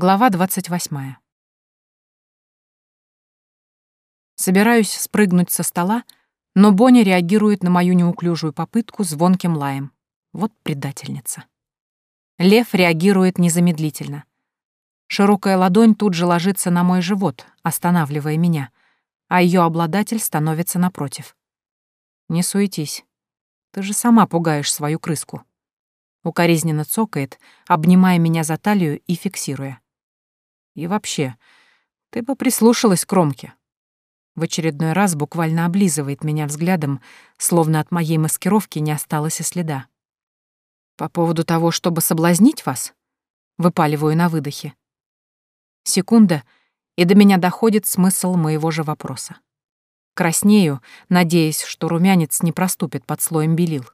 Глава 28. Собираюсь спрыгнуть со стола, но Бонни реагирует на мою неуклюжую попытку звонким лаем. Вот предательница. Лев реагирует незамедлительно. Широкая ладонь тут же ложится на мой живот, останавливая меня, а ее обладатель становится напротив. Не суетись. Ты же сама пугаешь свою крыску. Укоризненно цокает, обнимая меня за талию и фиксируя. И вообще, ты бы прислушалась к Ромке. В очередной раз буквально облизывает меня взглядом, словно от моей маскировки не осталось и следа. По поводу того, чтобы соблазнить вас? Выпаливаю на выдохе. Секунда, и до меня доходит смысл моего же вопроса. Краснею, надеясь, что румянец не проступит под слоем белил.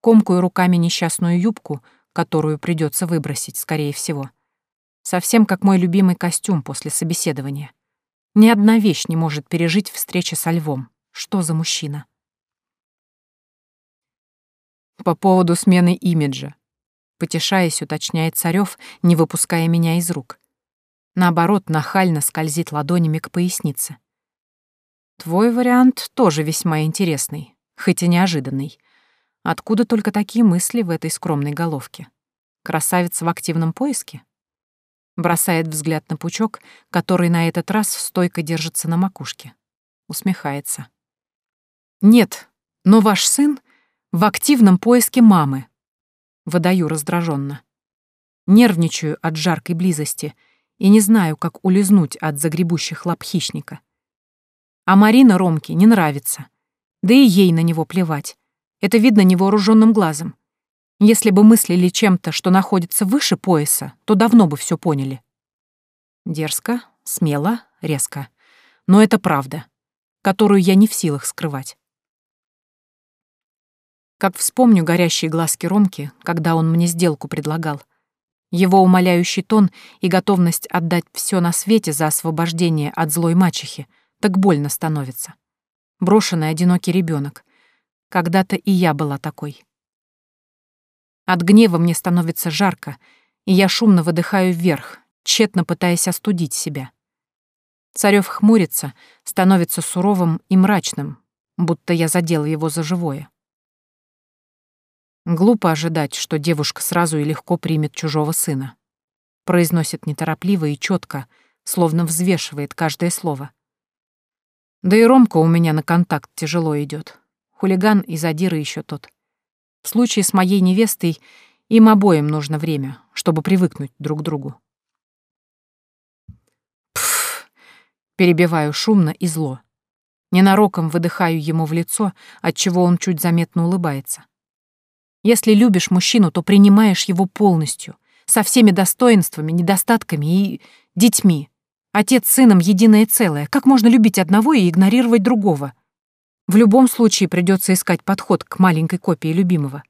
Комкую руками несчастную юбку, которую придется выбросить, скорее всего. Совсем как мой любимый костюм после собеседования. Ни одна вещь не может пережить встречи со львом. Что за мужчина? По поводу смены имиджа. Потешаясь, уточняет Царёв, не выпуская меня из рук. Наоборот, нахально скользит ладонями к пояснице. Твой вариант тоже весьма интересный, хоть и неожиданный. Откуда только такие мысли в этой скромной головке? Красавица в активном поиске? Бросает взгляд на пучок, который на этот раз стойко держится на макушке. Усмехается. «Нет, но ваш сын в активном поиске мамы». Выдаю раздраженно. Нервничаю от жаркой близости и не знаю, как улизнуть от загребущих лап хищника. А Марина Ромке не нравится. Да и ей на него плевать. Это видно невооруженным глазом. Если бы мыслили чем-то, что находится выше пояса, то давно бы все поняли. Дерзко, смело, резко. Но это правда, которую я не в силах скрывать. Как вспомню горящие глазки Ромки, когда он мне сделку предлагал. Его умоляющий тон и готовность отдать все на свете за освобождение от злой мачехи, так больно становится. Брошенный одинокий ребенок, когда-то и я была такой. От гнева мне становится жарко, и я шумно выдыхаю вверх, тщетно пытаясь остудить себя. Царёв хмурится, становится суровым и мрачным, будто я задела его за живое. Глупо ожидать, что девушка сразу и легко примет чужого сына. Произносит неторопливо и четко, словно взвешивает каждое слово. Да и Ромка у меня на контакт тяжело идет. Хулиган и задира еще тот. В случае с моей невестой им обоим нужно время, чтобы привыкнуть друг к другу. Пф, перебиваю шумно и зло. Ненароком выдыхаю ему в лицо, отчего он чуть заметно улыбается. Если любишь мужчину, то принимаешь его полностью, со всеми достоинствами, недостатками и детьми. Отец с сыном единое целое. Как можно любить одного и игнорировать другого? В любом случае придется искать подход к маленькой копии любимого.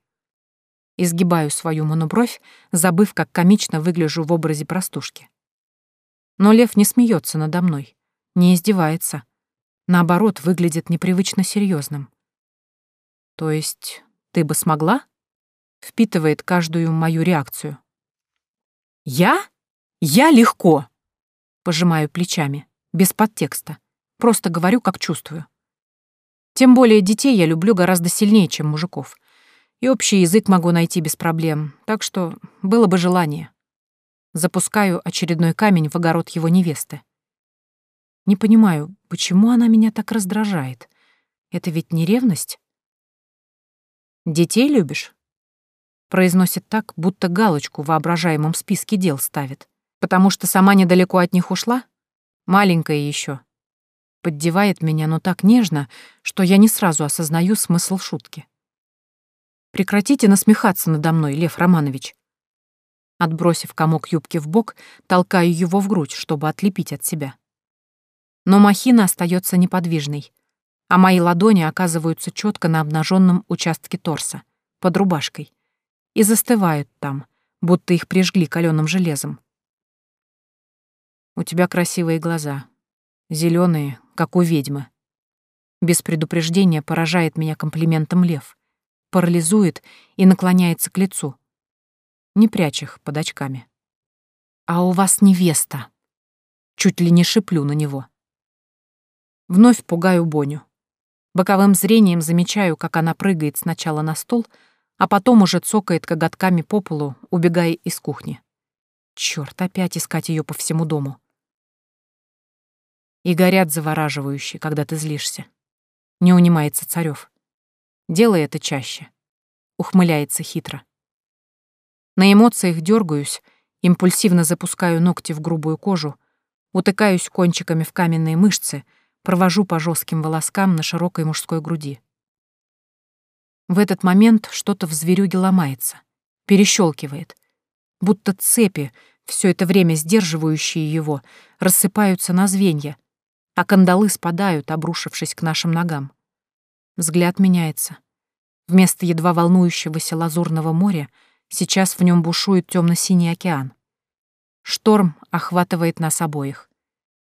Изгибаю свою монобровь, забыв, как комично выгляжу в образе простушки. Но лев не смеется надо мной, не издевается. Наоборот, выглядит непривычно серьезным. То есть ты бы смогла? Впитывает каждую мою реакцию. Я? Я легко. Пожимаю плечами, без подтекста. Просто говорю, как чувствую. Тем более детей я люблю гораздо сильнее, чем мужиков. И общий язык могу найти без проблем, так что было бы желание. Запускаю очередной камень в огород его невесты. Не понимаю, почему она меня так раздражает. Это ведь не ревность? «Детей любишь?» Произносит так, будто галочку в воображаемом списке дел ставит. Потому что сама недалеко от них ушла? Маленькая еще, Поддевает меня, но так нежно, что я не сразу осознаю смысл шутки. Прекратите насмехаться надо мной, Лев Романович. Отбросив комок юбки в бок, толкаю его в грудь, чтобы отлепить от себя. Но махина остается неподвижной, а мои ладони оказываются четко на обнаженном участке торса, под рубашкой, и застывают там, будто их прижгли каленым железом. У тебя красивые глаза, зеленые, как у ведьмы. Без предупреждения поражает меня комплиментом лев, парализует и наклоняется к лицу. Не прячь их под очками. а у вас невеста. Чуть ли не шиплю на него. Вновь пугаю Боню. Боковым зрением замечаю, как она прыгает сначала на стол, а потом уже цокает коготками по полу, убегая из кухни. Черт, опять искать ее по всему дому. И горят завораживающе, когда ты злишься. Не унимается Царев. Делай это чаще. Ухмыляется хитро. На эмоциях дергаюсь, импульсивно запускаю ногти в грубую кожу, утыкаюсь кончиками в каменные мышцы, провожу по жестким волоскам на широкой мужской груди. В этот момент что-то в зверюге ломается, перещелкивает, будто цепи, все это время сдерживающие его, рассыпаются на звенья, а кандалы спадают, обрушившись к нашим ногам. Взгляд меняется. Вместо едва волнующегося лазурного моря сейчас в нем бушует темно-синий океан. Шторм охватывает нас обоих.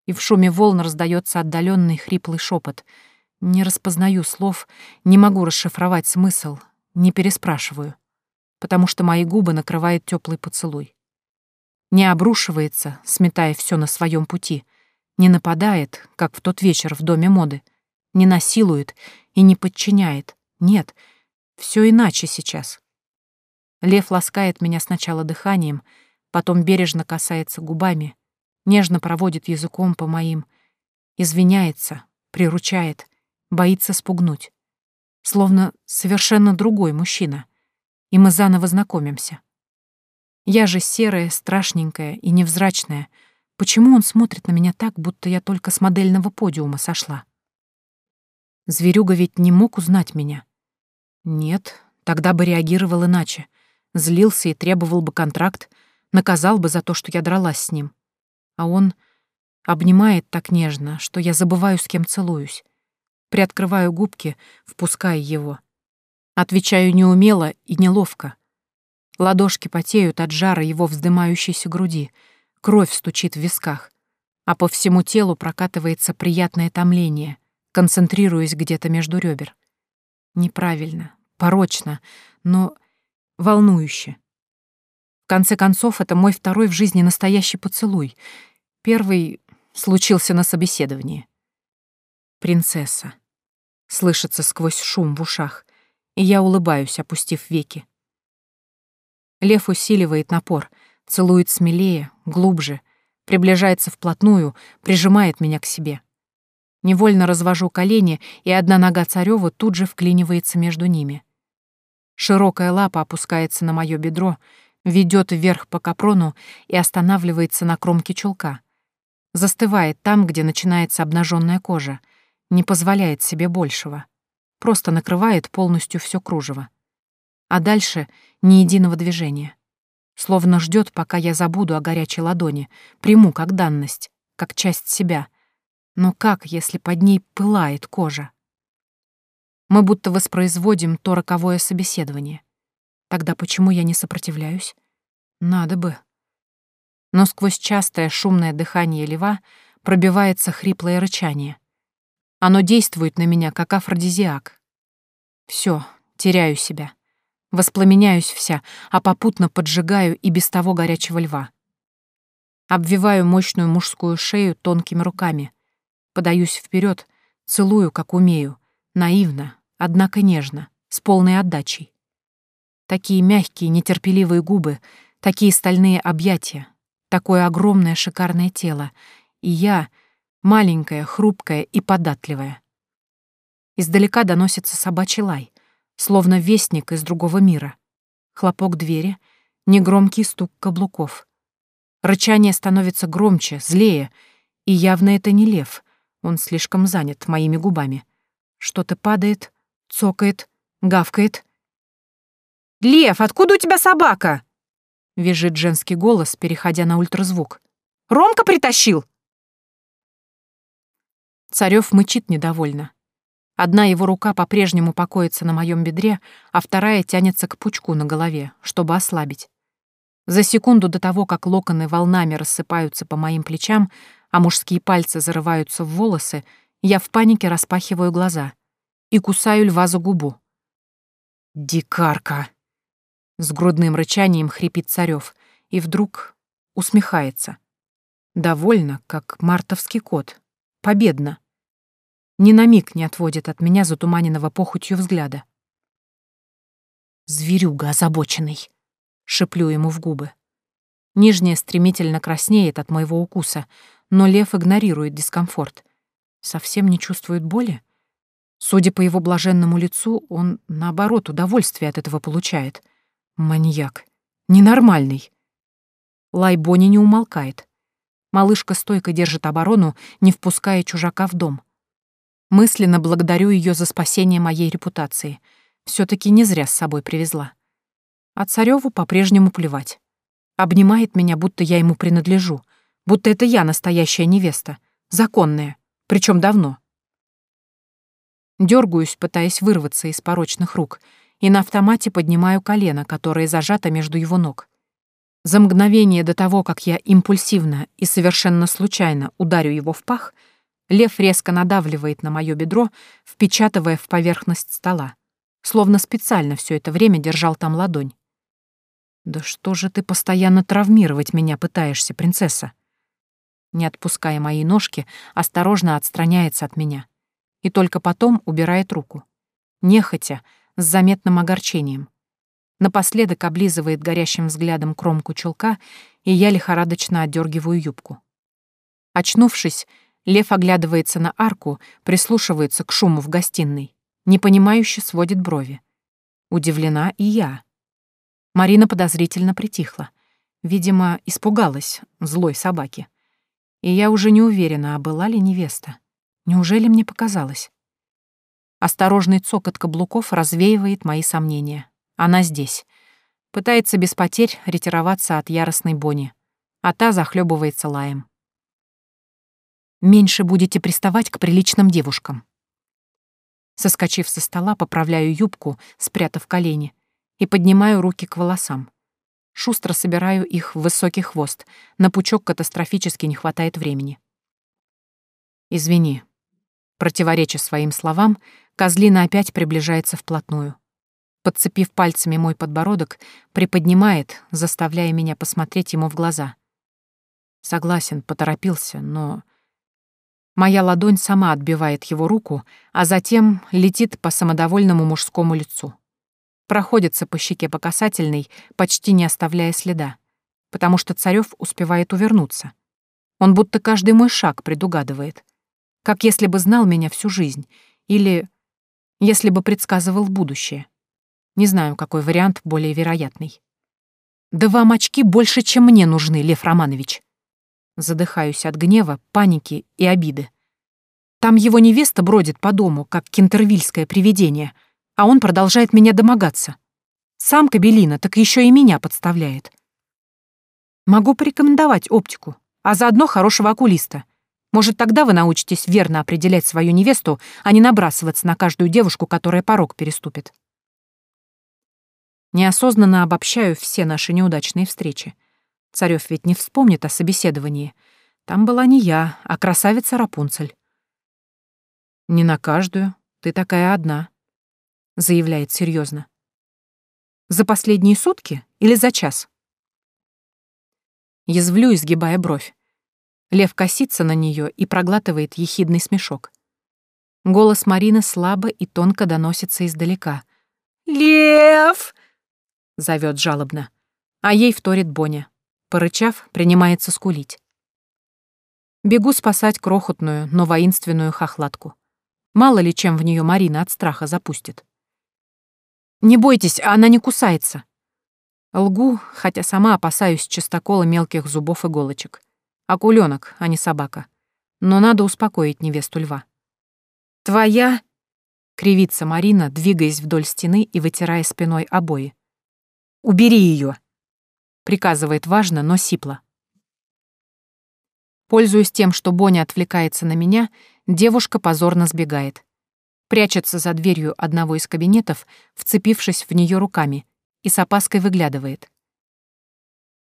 И в шуме волн раздается отдаленный хриплый шепот. Не распознаю слов, не могу расшифровать смысл, не переспрашиваю, потому что мои губы накрывает теплый поцелуй. Не обрушивается, сметая все на своем пути, не нападает, как в тот вечер в доме моды, не насилует и не подчиняет. Нет, все иначе сейчас. Лев ласкает меня сначала дыханием, потом бережно касается губами, нежно проводит языком по моим, извиняется, приручает, боится спугнуть. Словно совершенно другой мужчина. И мы заново знакомимся. Я же серая, страшненькая и невзрачная. Почему он смотрит на меня так, будто я только с модельного подиума сошла? Зверюга ведь не мог узнать меня. Нет, тогда бы реагировал иначе. Злился и требовал бы контракт, наказал бы за то, что я дралась с ним. А он обнимает так нежно, что я забываю, с кем целуюсь. Приоткрываю губки, впуская его. Отвечаю неумело и неловко. Ладошки потеют от жара его вздымающейся груди, кровь стучит в висках, а по всему телу прокатывается приятное томление, концентрируясь где-то между ребер. Неправильно, порочно, но волнующе. В конце концов, это мой второй в жизни настоящий поцелуй. Первый случился на собеседовании. «Принцесса». Слышится сквозь шум в ушах, и я улыбаюсь, опустив веки. Лев усиливает напор, целует смелее, глубже, приближается вплотную, прижимает меня к себе. Невольно развожу колени, и одна нога Царёва тут же вклинивается между ними. Широкая лапа опускается на моё бедро, ведёт вверх по капрону и останавливается на кромке чулка. Застывает там, где начинается обнажённая кожа, не позволяет себе большего. Просто накрывает полностью всё кружево. А дальше ни единого движения. Словно ждёт, пока я забуду о горячей ладони, приму как данность, как часть себя — но как, если под ней пылает кожа? Мы будто воспроизводим то роковое собеседование. Тогда почему я не сопротивляюсь? Надо бы. Но сквозь частое шумное дыхание льва пробивается хриплое рычание. Оно действует на меня, как афродизиак. Все, теряю себя. Воспламеняюсь вся, а попутно поджигаю и без того горячего льва. Обвиваю мощную мужскую шею тонкими руками — Подаюсь вперед, целую, как умею, наивно, однако нежно, с полной отдачей. Такие мягкие, нетерпеливые губы, такие стальные объятия, такое огромное шикарное тело, и я маленькая, хрупкая и податливая. Издалека доносится собачий лай, словно вестник из другого мира. Хлопок двери, негромкий стук каблуков. Рычание становится громче, злее, и явно это не лев — он слишком занят моими губами. Что-то падает, цокает, гавкает. «Лев, откуда у тебя собака?» — визжит женский голос, переходя на ультразвук. «Ромка притащил?» Царёв мычит недовольно. Одна его рука по-прежнему покоится на моем бедре, а вторая тянется к пучку на голове, чтобы ослабить. За секунду до того, как локоны волнами рассыпаются по моим плечам, а мужские пальцы зарываются в волосы, я в панике распахиваю глаза и кусаю льва за губу. «Дикарка!» С грудным рычанием хрипит Царёв, и вдруг усмехается. Довольно, как мартовский кот. Победно. Ни на миг не отводит от меня затуманенного похотью взгляда. «Зверюга озабоченный!» — шеплю ему в губы. Нижняя стремительно краснеет от моего укуса, но лев игнорирует дискомфорт. Совсем не чувствует боли? Судя по его блаженному лицу, он, наоборот, удовольствие от этого получает. Маньяк. Ненормальный. Лай Бонни не умолкает. Малышка стойко держит оборону, не впуская чужака в дом. Мысленно благодарю ее за спасение моей репутации. все таки не зря с собой привезла. А Цареву по-прежнему плевать. Обнимает меня, будто я ему принадлежу, будто это я настоящая невеста, законная, причем давно. Дергаюсь, пытаясь вырваться из порочных рук, и на автомате поднимаю колено, которое зажато между его ног. За мгновение до того, как я импульсивно и совершенно случайно ударю его в пах, лев резко надавливает на мое бедро, впечатывая в поверхность стола, словно специально все это время держал там ладонь. «Да что же ты постоянно травмировать меня пытаешься, принцесса?» Не отпуская мои ножки, осторожно отстраняется от меня и только потом убирает руку. Нехотя, с заметным огорчением. Напоследок облизывает горящим взглядом кромку чулка, и я лихорадочно отдергиваю юбку. Очнувшись, Лев оглядывается на арку, прислушивается к шуму в гостиной, непонимающе сводит брови. Удивлена и я. Марина подозрительно притихла. Видимо, испугалась злой собаки. И я уже не уверена, а была ли невеста. Неужели мне показалось? Осторожный цокот каблуков развеивает мои сомнения. Она здесь. Пытается без потерь ретироваться от яростной Бони, а та захлебывается лаем. «Меньше будете приставать к приличным девушкам». Соскочив со стола, поправляю юбку, спрятав колени, и поднимаю руки к волосам. Шустро собираю их в высокий хвост. На пучок катастрофически не хватает времени. «Извини». Противореча своим словам, козлина опять приближается вплотную. Подцепив пальцами мой подбородок, приподнимает, заставляя меня посмотреть ему в глаза. Согласен, поторопился, но... Моя ладонь сама отбивает его руку, а затем летит по самодовольному мужскому лицу проходится по щеке по касательной, почти не оставляя следа, потому что Царёв успевает увернуться. Он будто каждый мой шаг предугадывает, как если бы знал меня всю жизнь, или если бы предсказывал будущее. Не знаю, какой вариант более вероятный. «Да вам очки больше, чем мне нужны, Лев Романович!» Задыхаюсь от гнева, паники и обиды. Там его невеста бродит по дому, как кентервильское привидение — а он продолжает меня домогаться. Сам Кабелина так еще и меня подставляет. Могу порекомендовать оптику, а заодно хорошего окулиста. Может, тогда вы научитесь верно определять свою невесту, а не набрасываться на каждую девушку, которая порог переступит. Неосознанно обобщаю все наши неудачные встречи. Царёв ведь не вспомнит о собеседовании. Там была не я, а красавица Рапунцель. Не на каждую, ты такая одна заявляет серьезно. За последние сутки или за час? Язвлю, изгибая бровь. Лев косится на нее и проглатывает ехидный смешок. Голос Марины слабо и тонко доносится издалека. «Лев!» — зовет жалобно, а ей вторит Боня. Порычав, принимается скулить. Бегу спасать крохотную, но воинственную хохлатку. Мало ли чем в нее Марина от страха запустит. Не бойтесь, она не кусается. Лгу, хотя сама опасаюсь чистокола мелких зубов иголочек. Акуленок, а не собака. Но надо успокоить невесту льва. «Твоя...» — кривится Марина, двигаясь вдоль стены и вытирая спиной обои. «Убери ее!» — приказывает важно, но сипло. Пользуясь тем, что Боня отвлекается на меня, девушка позорно сбегает прячется за дверью одного из кабинетов, вцепившись в нее руками, и с опаской выглядывает.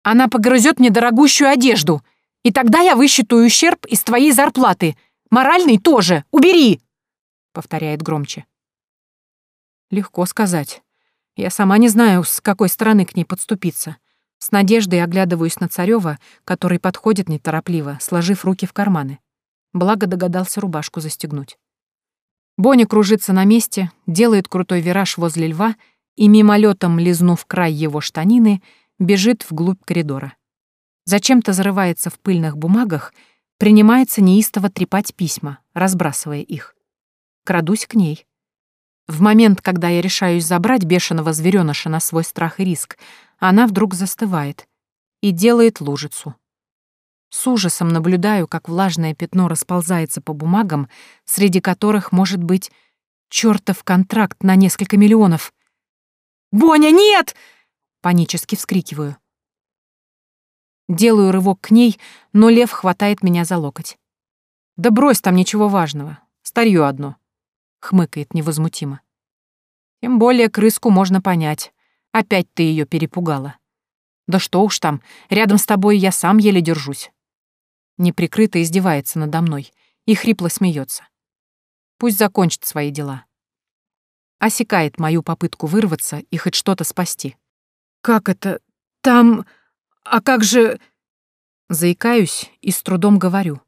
«Она погрызет мне дорогущую одежду, и тогда я высчитаю ущерб из твоей зарплаты. Моральный тоже. Убери!» — повторяет громче. Легко сказать. Я сама не знаю, с какой стороны к ней подступиться. С надеждой оглядываюсь на Царёва, который подходит неторопливо, сложив руки в карманы. Благо догадался рубашку застегнуть. Боня кружится на месте, делает крутой вираж возле льва и, мимолетом лизнув край его штанины, бежит вглубь коридора. Зачем-то зарывается в пыльных бумагах, принимается неистово трепать письма, разбрасывая их. Крадусь к ней. В момент, когда я решаюсь забрать бешеного зверёныша на свой страх и риск, она вдруг застывает и делает лужицу. С ужасом наблюдаю, как влажное пятно расползается по бумагам, среди которых может быть чертов контракт на несколько миллионов. «Боня, нет!» — панически вскрикиваю. Делаю рывок к ней, но лев хватает меня за локоть. «Да брось, там ничего важного. Старье одно», — хмыкает невозмутимо. «Тем более крыску можно понять. Опять ты ее перепугала. Да что уж там, рядом с тобой я сам еле держусь неприкрыто издевается надо мной и хрипло смеется. Пусть закончит свои дела. Осекает мою попытку вырваться и хоть что-то спасти. «Как это? Там... А как же...» Заикаюсь и с трудом говорю.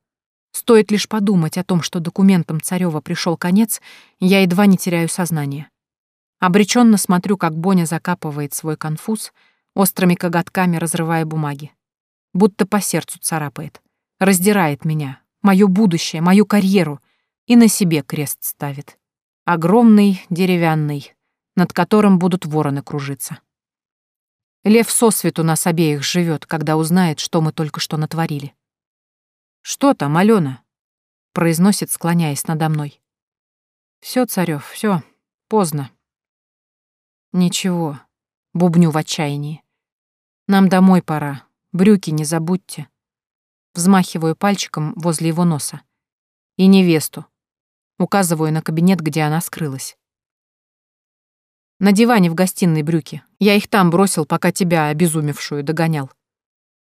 Стоит лишь подумать о том, что документам Царёва пришел конец, я едва не теряю сознание. Обреченно смотрю, как Боня закапывает свой конфуз, острыми коготками разрывая бумаги. Будто по сердцу царапает раздирает меня, мое будущее, мою карьеру, и на себе крест ставит. Огромный, деревянный, над которым будут вороны кружиться. Лев сосвету нас обеих живет, когда узнает, что мы только что натворили. «Что там, Алена?» — произносит, склоняясь надо мной. Все, Царев, все, поздно». «Ничего», — бубню в отчаянии. «Нам домой пора, брюки не забудьте». Взмахиваю пальчиком возле его носа. И невесту. Указываю на кабинет, где она скрылась. На диване в гостиной брюки. Я их там бросил, пока тебя, обезумевшую, догонял.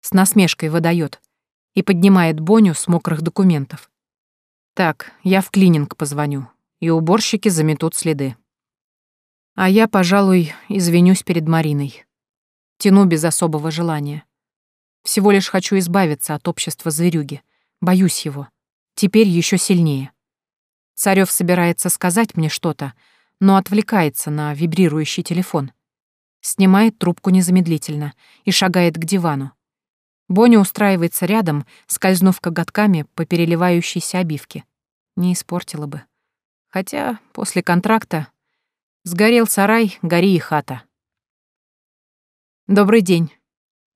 С насмешкой выдает и поднимает Боню с мокрых документов. Так, я в клининг позвоню, и уборщики заметут следы. А я, пожалуй, извинюсь перед Мариной. Тяну без особого желания. Всего лишь хочу избавиться от общества зверюги. Боюсь его. Теперь еще сильнее. Царев собирается сказать мне что-то, но отвлекается на вибрирующий телефон. Снимает трубку незамедлительно и шагает к дивану. Боня устраивается рядом, скользнув коготками по переливающейся обивке. Не испортила бы. Хотя после контракта сгорел сарай, гори и хата. «Добрый день»,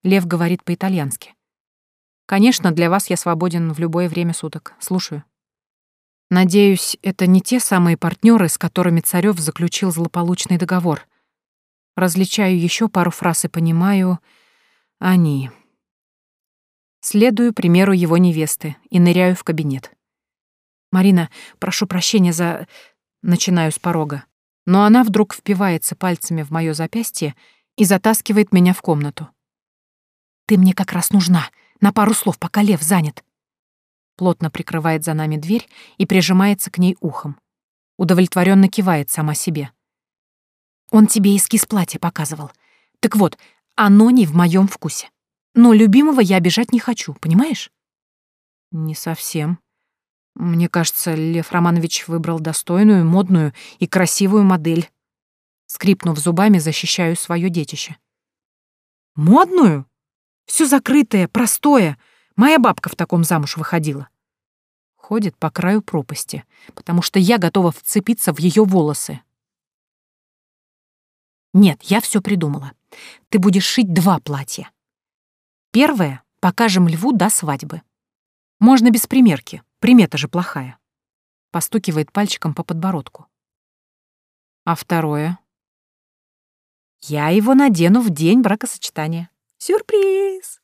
Лев говорит по-итальянски. Конечно, для вас я свободен в любое время суток. Слушаю. Надеюсь, это не те самые партнеры, с которыми Царев заключил злополучный договор. Различаю еще пару фраз и понимаю... Они. Следую примеру его невесты и ныряю в кабинет. «Марина, прошу прощения за...» Начинаю с порога. Но она вдруг впивается пальцами в моё запястье и затаскивает меня в комнату. Ты мне как раз нужна. На пару слов, пока Лев занят. Плотно прикрывает за нами дверь и прижимается к ней ухом. Удовлетворенно кивает сама себе. Он тебе эскиз платья показывал. Так вот, оно не в моем вкусе. Но любимого я обижать не хочу, понимаешь? Не совсем. Мне кажется, Лев Романович выбрал достойную, модную и красивую модель. Скрипнув зубами, защищаю свое детище. Модную? Все закрытое, простое. Моя бабка в таком замуж выходила. Ходит по краю пропасти, потому что я готова вцепиться в ее волосы. Нет, я все придумала. Ты будешь шить два платья. Первое покажем льву до свадьбы. Можно без примерки, примета же плохая. Постукивает пальчиком по подбородку. А второе? Я его надену в день бракосочетания. Сюрприз!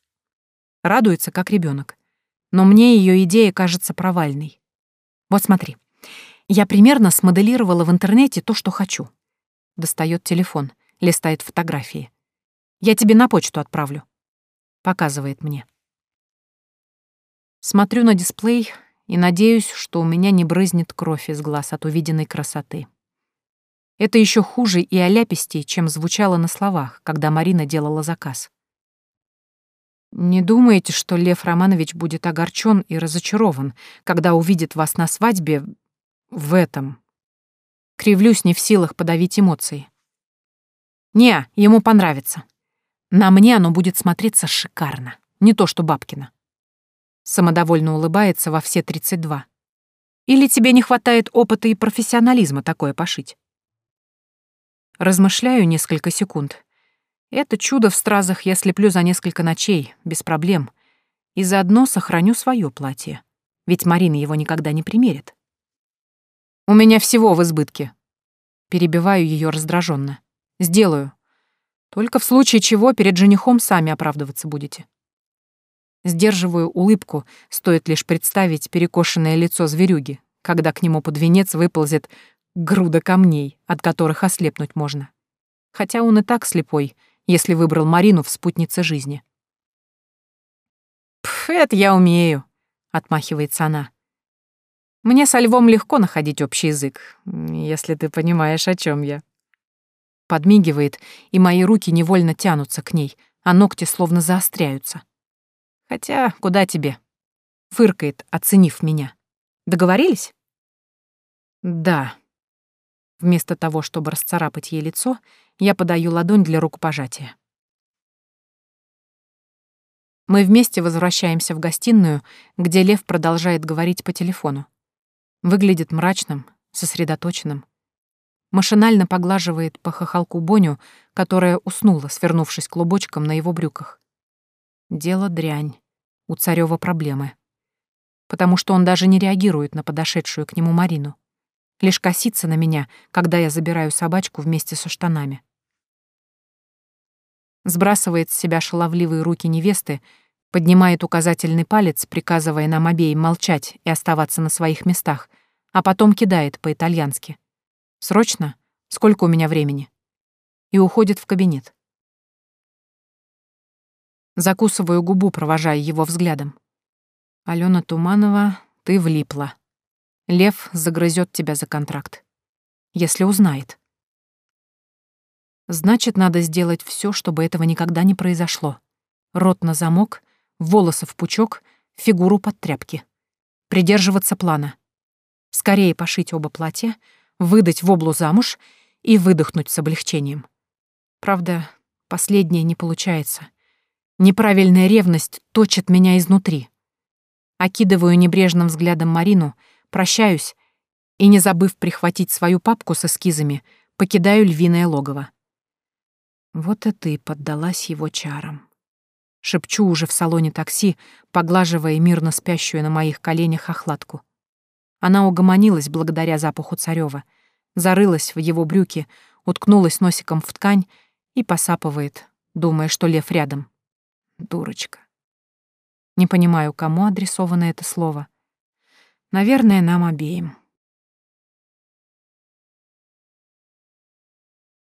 Радуется, как ребенок. Но мне ее идея кажется провальной. Вот смотри. Я примерно смоделировала в интернете то, что хочу. Достает телефон, листает фотографии. Я тебе на почту отправлю. Показывает мне. Смотрю на дисплей и надеюсь, что у меня не брызнет кровь из глаз от увиденной красоты. Это еще хуже и оляпистей, чем звучало на словах, когда Марина делала заказ. Не думаете, что Лев Романович будет огорчен и разочарован, когда увидит вас на свадьбе в этом? Кривлюсь не в силах подавить эмоции. Не, ему понравится. На мне оно будет смотреться шикарно, не то что Бабкина. Самодовольно улыбается во все 32. Или тебе не хватает опыта и профессионализма такое пошить? Размышляю несколько секунд, это чудо в стразах я слеплю за несколько ночей, без проблем. И заодно сохраню свое платье. Ведь Марина его никогда не примерит. У меня всего в избытке. Перебиваю ее раздраженно. Сделаю. Только в случае чего перед женихом сами оправдываться будете. Сдерживаю улыбку, стоит лишь представить перекошенное лицо зверюги, когда к нему под венец выползет груда камней, от которых ослепнуть можно. Хотя он и так слепой, если выбрал Марину в спутнице жизни. «Пф, это я умею», — отмахивается она. «Мне со львом легко находить общий язык, если ты понимаешь, о чем я». Подмигивает, и мои руки невольно тянутся к ней, а ногти словно заостряются. Хотя, куда тебе? Фыркает, оценив меня. Договорились? Да. Вместо того, чтобы расцарапать ей лицо, я подаю ладонь для рукопожатия. Мы вместе возвращаемся в гостиную, где Лев продолжает говорить по телефону. Выглядит мрачным, сосредоточенным. Машинально поглаживает по хохолку Боню, которая уснула, свернувшись клубочком на его брюках. Дело дрянь. У Царёва проблемы. Потому что он даже не реагирует на подошедшую к нему Марину лишь косится на меня, когда я забираю собачку вместе со штанами. Сбрасывает с себя шаловливые руки невесты, поднимает указательный палец, приказывая нам обеим молчать и оставаться на своих местах, а потом кидает по-итальянски. «Срочно? Сколько у меня времени?» И уходит в кабинет. Закусываю губу, провожая его взглядом. «Алена Туманова, ты влипла». Лев загрызет тебя за контракт. Если узнает. Значит, надо сделать все, чтобы этого никогда не произошло. Рот на замок, волосы в пучок, фигуру под тряпки. Придерживаться плана. Скорее пошить оба платья, выдать воблу замуж и выдохнуть с облегчением. Правда, последнее не получается. Неправильная ревность точит меня изнутри. Окидываю небрежным взглядом Марину — Прощаюсь и, не забыв прихватить свою папку с эскизами, покидаю львиное логово. Вот и ты поддалась его чарам. Шепчу уже в салоне такси, поглаживая мирно спящую на моих коленях охладку. Она угомонилась благодаря запаху царева, зарылась в его брюки, уткнулась носиком в ткань и посапывает, думая, что лев рядом. Дурочка. Не понимаю, кому адресовано это слово — Наверное, нам обеим.